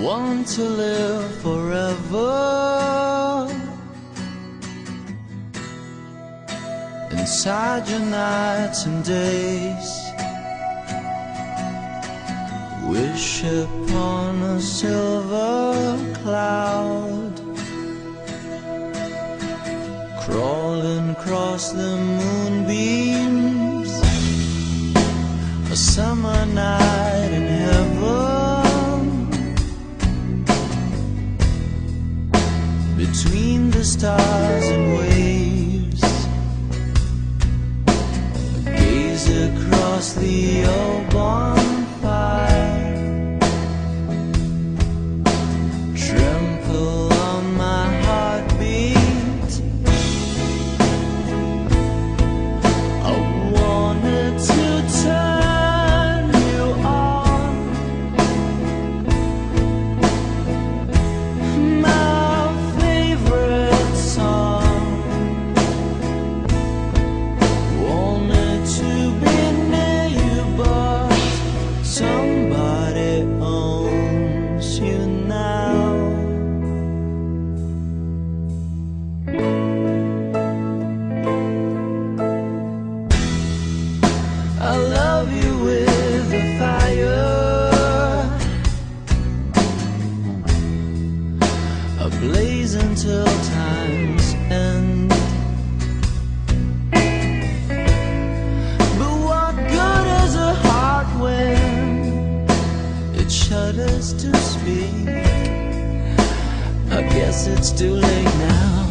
want to live forever. Inside your nights and days Wish upon a silver cloud Crawling across the moonbeams. A summer night stars and waves. blaze until time's end. But what good is a heart when it shudders to speak? I guess it's too late now.